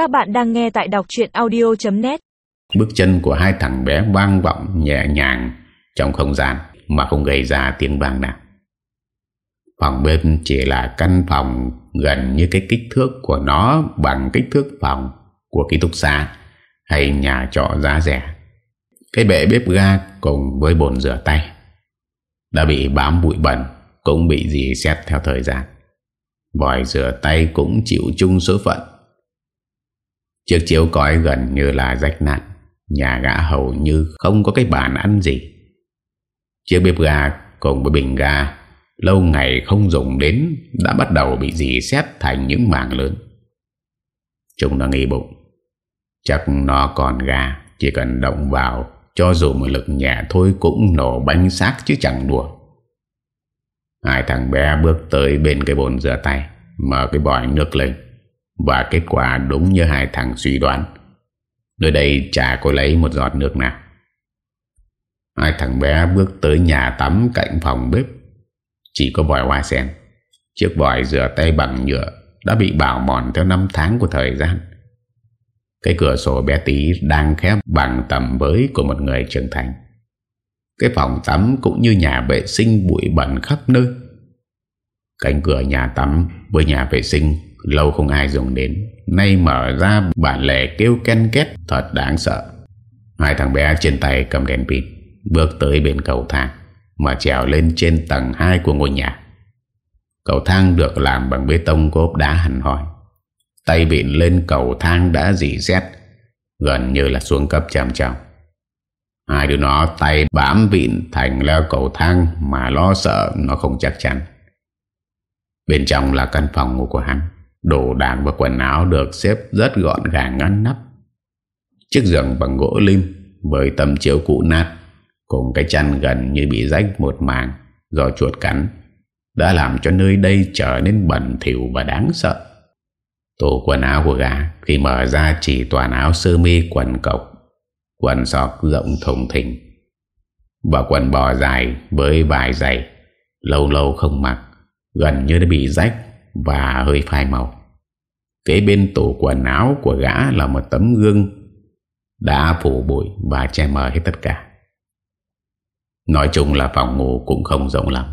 Các bạn đang nghe tại đọc chuyện audio.net Bước chân của hai thằng bé vang vọng nhẹ nhàng trong không gian mà không gây ra tiếng vang nào. Phòng bên chỉ là căn phòng gần như cái kích thước của nó bằng kích thước phòng của ký túc xá hay nhà trọ giá rẻ. Cái bệ bếp ga cùng với bồn rửa tay đã bị bám bụi bẩn, cũng bị dì xét theo thời gian. Vòi rửa tay cũng chịu chung số phận. Chiếc chiếu cói gần như là rách nát, nhà gã hầu như không có cái bàn ăn gì. Chiếc bếp ga cùng với bình ga lâu ngày không dùng đến đã bắt đầu bị dì xét thành những mảng lớn. Chúng nó nghi bụng. Chắc nó còn gà, chỉ cần động vào cho dù một lực nhẹ thôi cũng nổ bánh xác chứ chẳng đùa. Hai thằng bé bước tới bên cái bồn rửa tay Mở cái bòi nước lên và kết quả đúng như hai thằng suy đoán. Nơi đây chả có lấy một giọt nước nào. Hai thằng bé bước tới nhà tắm cạnh phòng bếp. Chỉ có vòi hoa sen. Chiếc vòi rửa tay bằng nhựa Đã bị bảo mòn theo năm tháng của thời gian. Cái cửa sổ bé tí đang khép bằng tầm với của một người trưởng thành. Cái phòng tắm cũng như nhà vệ sinh bụi bẩn khắp nơi. Cánh cửa nhà tắm với nhà vệ sinh Lâu không ai dùng đến. Nay mở ra bản lệ kêu ken két, Thật đáng sợ. Hai thằng bé trên tay cầm đèn pin, Bước tới bên cầu thang, Mà trèo lên trên tầng 2 của ngôi nhà. Cầu thang được làm bằng bê tông cốp đá hẳn hoi. Tay vịn lên cầu thang đã dì xét, Gần như là xuống cấp trầm trọng. Hai đứa nó tay bám vịn thành leo cầu thang mà lo sợ nó không chắc chắn. Bên trong là căn phòng ngủ của hắn. Đồ đạc và quần áo được xếp rất gọn gàng ngăn nắp. Chiếc giường bằng gỗ lim với tấm chiếu cũ nát, cùng cái chăn gần như bị rách một màng do chuột cắn, đã làm cho nơi đây trở nên bẩn thỉu và đáng sợ. Tủ quần áo của gà khi mở ra chỉ toàn áo sơ mi quần cộc, quần sọc rộng thùng thình và quần bò dài với vài giày lâu lâu không mặc, gần như đã bị rách và hơi phai màu. Kế bên tủ quần áo của gã là một tấm gương đã phủ bụi và che mờ hết tất cả. Nói chung là phòng ngủ cũng không rộng lắm,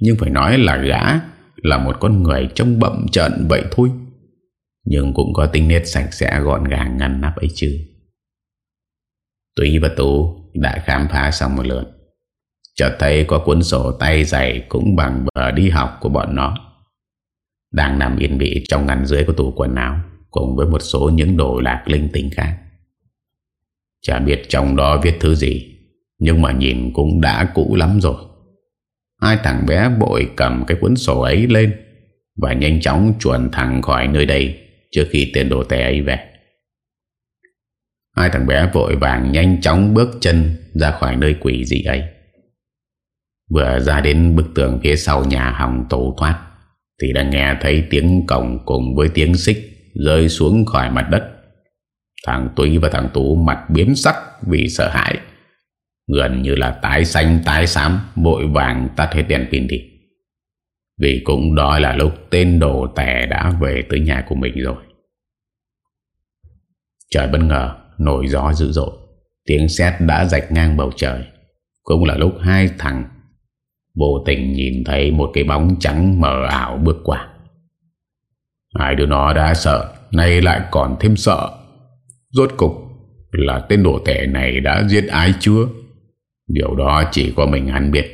nhưng phải nói là gã là một con người trông bậm trận vậy thôi nhưng cũng có tính nét sạch sẽ gọn gàng ngăn nắp ấy chứ. Túy và Tú đã khám phá xong một lượt, Chợt thấy có cuốn sổ tay dày Cũng bằng bờ đi học của bọn nó. Đang nằm yên bị trong ngăn dưới của tủ quần áo, Cùng với một số những đồ lạc linh tinh khác. Chả biết trong đó viết thứ gì, Nhưng mà nhìn cũng đã cũ lắm rồi. Hai thằng bé bội cầm cái cuốn sổ ấy lên Và nhanh chóng chuẩn thẳng khỏi nơi đây Trước khi tên đồ tè ấy về. Hai thằng bé vội vàng nhanh chóng bước chân ra khỏi nơi quỷ dị ấy. Vừa ra đến bức tường phía sau nhà hòng tổ thoát thì đã nghe thấy tiếng cổng cùng với tiếng xích rơi xuống khỏi mặt đất. Thằng Túy và thằng Tú mặt biến sắc vì sợ hãi. Gần như là tái xanh, tái xám Bội vàng tắt hết đèn pin đi Vì cũng đó là lúc tên đồ tè đã về tới nhà của mình rồi Trời bất ngờ, nổi gió dữ dội Tiếng sét đã rạch ngang bầu trời Cũng là lúc hai thằng Vô tình nhìn thấy một cái bóng trắng mờ ảo bước qua. Hai đứa nó đã sợ, Nay lại còn thêm sợ. Rốt cục là tên đồ tệ này đã giết ai chưa Điều đó chỉ có mình hắn biết.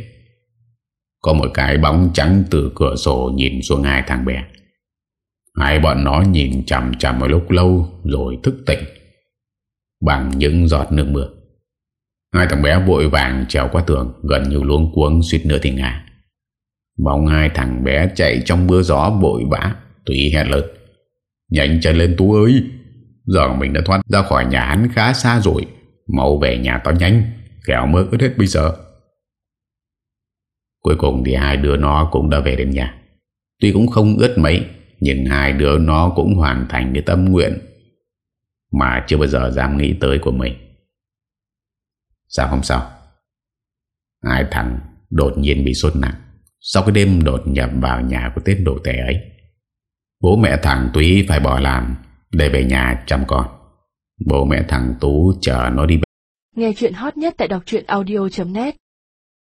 Có một cái bóng trắng từ cửa sổ nhìn xuống hai thằng bé. Hai bọn nó nhìn chằm chằm một lúc lâu rồi thức tỉnh. Bằng những giọt nước mưa. Hai thằng bé vội vàng trèo qua tường gần như luống cuống suýt nữa thì ngã. Bóng hai thằng bé chạy trong mưa gió vội vã, tùy hẹn lớn. Nhanh chân lên Tú ơi! Giờ mình đã thoát ra khỏi nhà hắn khá xa rồi. Mau về nhà tao nhanh, kẻo mưa ướt hết bây giờ. Cuối cùng thì hai đứa nó cũng đã về đến nhà. Tuy cũng không ướt mấy, nhưng hai đứa nó cũng hoàn thành cái tâm nguyện mà chưa bao giờ dám nghĩ tới của mình. Sao hôm sau, hai thằng đột nhiên bị sốt nặng. Sau cái đêm đột nhập vào nhà của tên đồ tẻ ấy. Bố mẹ thằng Túy phải bỏ làm Để về nhà chăm con. Bố mẹ thằng Tú chờ nó đi Nghe chuyện hot nhất tại đọc audio.net